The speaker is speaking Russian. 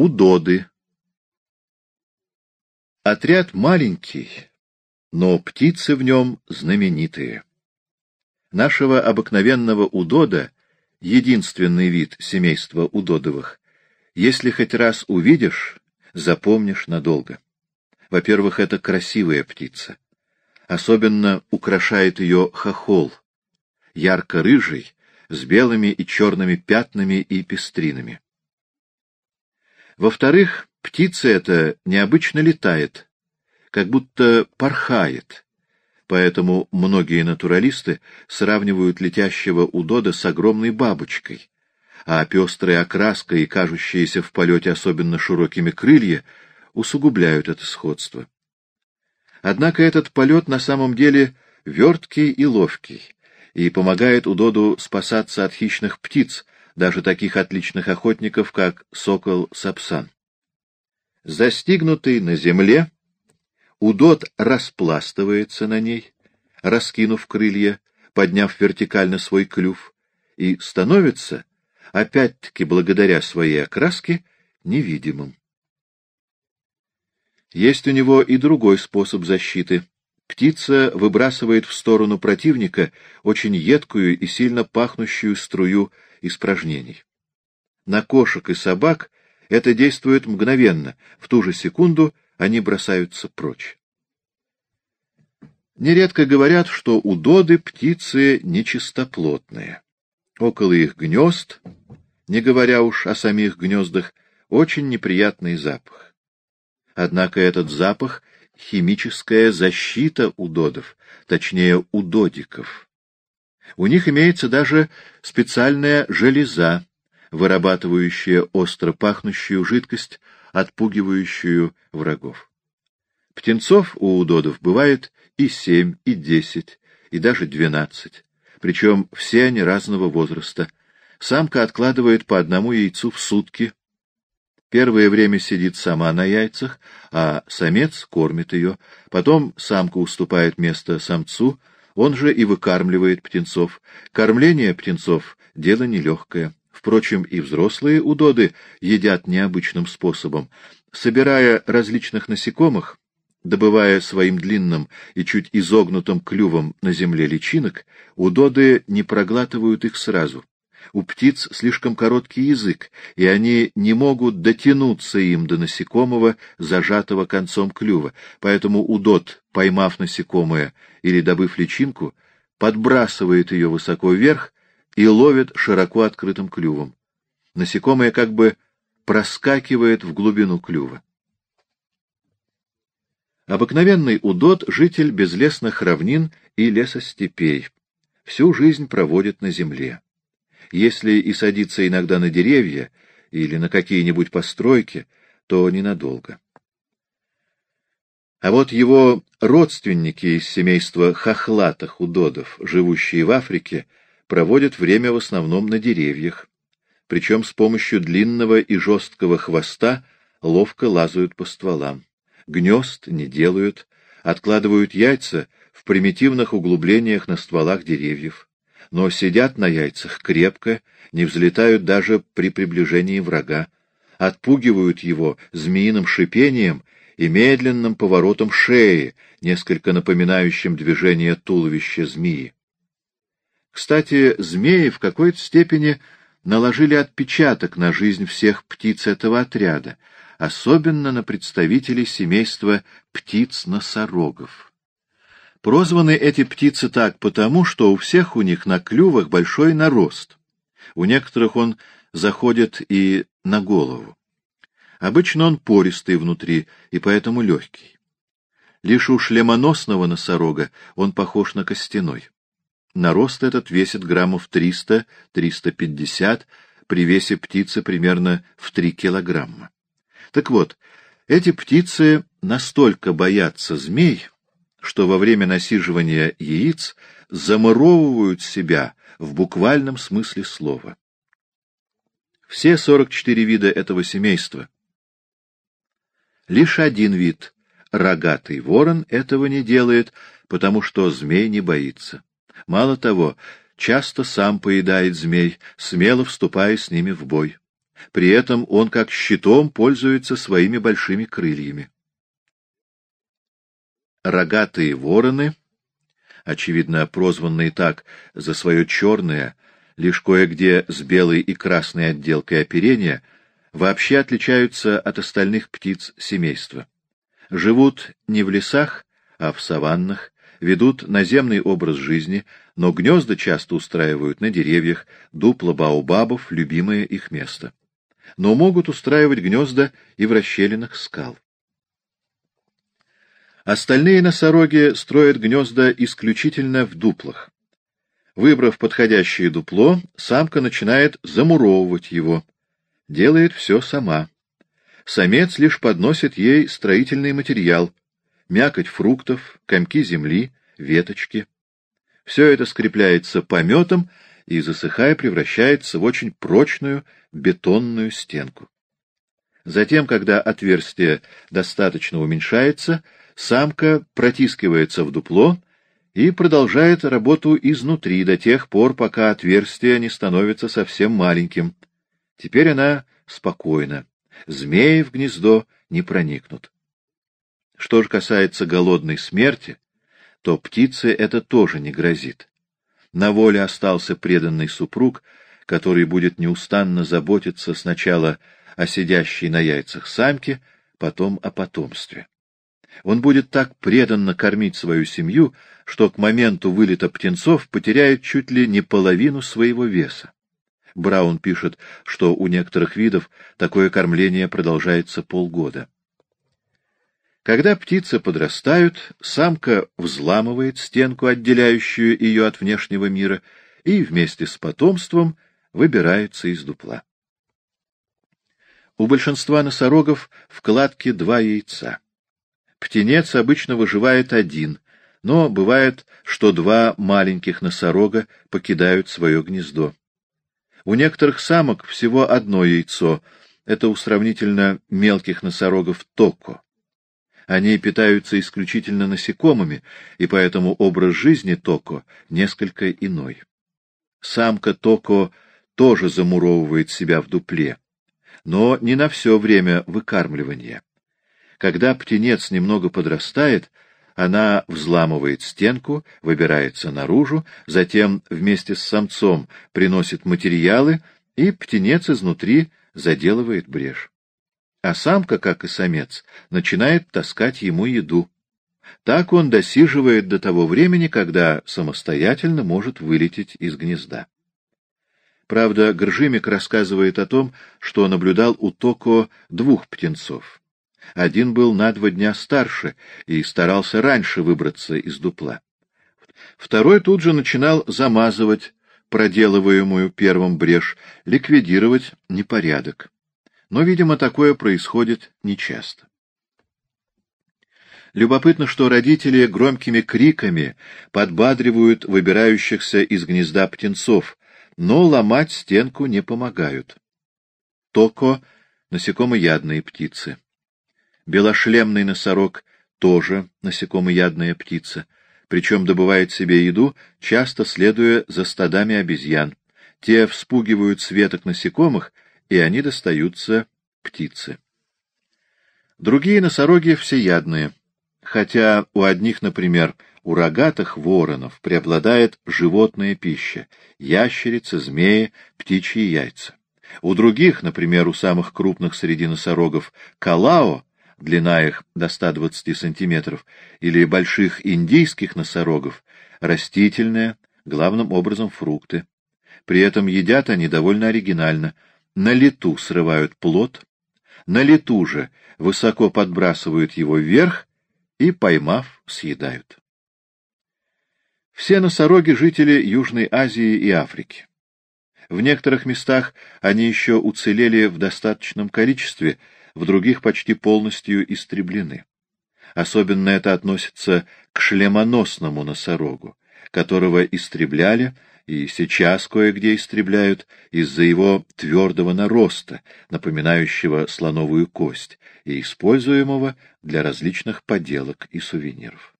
Удоды. Отряд маленький, но птицы в нем знаменитые. Нашего обыкновенного удода, единственный вид семейства удодовых, если хоть раз увидишь, запомнишь надолго. Во-первых, это красивая птица. Особенно украшает ее хохол, ярко-рыжий, с белыми и черными пятнами и пестринами. Во-вторых, птица эта необычно летает, как будто порхает, поэтому многие натуралисты сравнивают летящего удода с огромной бабочкой, а пестрая окраска и кажущиеся в полете особенно широкими крылья усугубляют это сходство. Однако этот полет на самом деле верткий и ловкий, и помогает удоду спасаться от хищных птиц, даже таких отличных охотников, как сокол-сапсан. Застигнутый на земле, удод распластывается на ней, раскинув крылья, подняв вертикально свой клюв, и становится, опять-таки благодаря своей окраске, невидимым. Есть у него и другой способ защиты. Птица выбрасывает в сторону противника очень едкую и сильно пахнущую струю испражнений. На кошек и собак это действует мгновенно, в ту же секунду они бросаются прочь. Нередко говорят, что у доды птицы нечистоплотные. Около их гнезд, не говоря уж о самих гнездах, очень неприятный запах. Однако этот запах — химическая защита у додов, точнее, у додиков. У них имеется даже специальная железа, вырабатывающая остро пахнущую жидкость, отпугивающую врагов. Птенцов у удодов бывает и семь, и десять, и даже двенадцать, причем все они разного возраста. Самка откладывает по одному яйцу в сутки. Первое время сидит сама на яйцах, а самец кормит ее. Потом самка уступает место самцу, он же и выкармливает птенцов. Кормление птенцов — дело нелегкое. Впрочем, и взрослые удоды едят необычным способом. Собирая различных насекомых, добывая своим длинным и чуть изогнутым клювом на земле личинок, удоды не проглатывают их сразу. У птиц слишком короткий язык, и они не могут дотянуться им до насекомого, зажатого концом клюва, поэтому удот, поймав насекомое или добыв личинку, подбрасывает ее высоко вверх и ловит широко открытым клювом. Насекомое как бы проскакивает в глубину клюва. Обыкновенный удот — житель безлесных равнин и лесостепей. Всю жизнь проводит на земле. Если и садится иногда на деревья или на какие-нибудь постройки, то ненадолго. А вот его родственники из семейства хохлатых удодов, живущие в Африке, проводят время в основном на деревьях, причем с помощью длинного и жесткого хвоста ловко лазают по стволам. Гнезд не делают, откладывают яйца в примитивных углублениях на стволах деревьев но сидят на яйцах крепко, не взлетают даже при приближении врага, отпугивают его змеиным шипением и медленным поворотом шеи, несколько напоминающим движение туловища змеи. Кстати, змеи в какой-то степени наложили отпечаток на жизнь всех птиц этого отряда, особенно на представителей семейства птиц-носорогов. Прозваны эти птицы так потому, что у всех у них на клювах большой нарост. У некоторых он заходит и на голову. Обычно он пористый внутри и поэтому легкий. Лишь у шлемоносного носорога он похож на костяной. Нарост этот весит граммов 300-350, при весе птицы примерно в 3 килограмма. Так вот, эти птицы настолько боятся змей, что во время насиживания яиц замуровывают себя в буквальном смысле слова. Все 44 вида этого семейства. Лишь один вид, рогатый ворон, этого не делает, потому что змей не боится. Мало того, часто сам поедает змей, смело вступая с ними в бой. При этом он как щитом пользуется своими большими крыльями. Рогатые вороны, очевидно прозванные так за свое черное, лишь кое-где с белой и красной отделкой оперения, вообще отличаются от остальных птиц семейства. Живут не в лесах, а в саваннах, ведут наземный образ жизни, но гнезда часто устраивают на деревьях, дупла баобабов — любимое их место. Но могут устраивать гнезда и в расщелинах скал. Остальные носороги строят гнезда исключительно в дуплах. Выбрав подходящее дупло, самка начинает замуровывать его. Делает все сама. Самец лишь подносит ей строительный материал — мякоть фруктов, комки земли, веточки. Все это скрепляется пометом и, засыхая, превращается в очень прочную бетонную стенку. Затем, когда отверстие достаточно уменьшается, самка протискивается в дупло и продолжает работу изнутри до тех пор, пока отверстие не становится совсем маленьким. Теперь она спокойна. Змеи в гнездо не проникнут. Что же касается голодной смерти, то птице это тоже не грозит. На воле остался преданный супруг, который будет неустанно заботиться сначала о сидящей на яйцах самке, потом о потомстве. Он будет так преданно кормить свою семью, что к моменту вылета птенцов потеряет чуть ли не половину своего веса. Браун пишет, что у некоторых видов такое кормление продолжается полгода. Когда птицы подрастают, самка взламывает стенку, отделяющую ее от внешнего мира, и вместе с потомством выбирается из дупла. У большинства носорогов в кладке два яйца. Птенец обычно выживает один, но бывает, что два маленьких носорога покидают свое гнездо. У некоторых самок всего одно яйцо, это у сравнительно мелких носорогов токо. Они питаются исключительно насекомыми, и поэтому образ жизни токо несколько иной. Самка токо тоже замуровывает себя в дупле, но не на все время выкармливания. Когда птенец немного подрастает, она взламывает стенку, выбирается наружу, затем вместе с самцом приносит материалы, и птенец изнутри заделывает брешь. А самка, как и самец, начинает таскать ему еду. Так он досиживает до того времени, когда самостоятельно может вылететь из гнезда. Правда, Гржимик рассказывает о том, что наблюдал у Токо двух птенцов. Один был на два дня старше и старался раньше выбраться из дупла. Второй тут же начинал замазывать проделываемую первым брешь, ликвидировать непорядок. Но, видимо, такое происходит нечасто. Любопытно, что родители громкими криками подбадривают выбирающихся из гнезда птенцов, но ломать стенку не помогают. Токо — насекомоядные птицы. Белошлемный носорог тоже насекомоядная птица, причем добывает себе еду, часто следуя за стадами обезьян. Те вспугивают светок насекомых, и они достаются птице. Другие носороги всеядные, хотя у одних, например, у рогатых воронов преобладает животная пища — ящерицы, змеи, птичьи яйца. У других, например, у самых крупных среди носорогов, калао, длина их до 120 сантиметров, или больших индийских носорогов, растительные, главным образом фрукты. При этом едят они довольно оригинально. На лету срывают плод, на лету же высоко подбрасывают его вверх и, поймав, съедают. Все носороги — жители Южной Азии и Африки. В некоторых местах они еще уцелели в достаточном количестве — в других почти полностью истреблены. Особенно это относится к шлемоносному носорогу, которого истребляли и сейчас кое-где истребляют из-за его твердого нароста, напоминающего слоновую кость, и используемого для различных поделок и сувениров.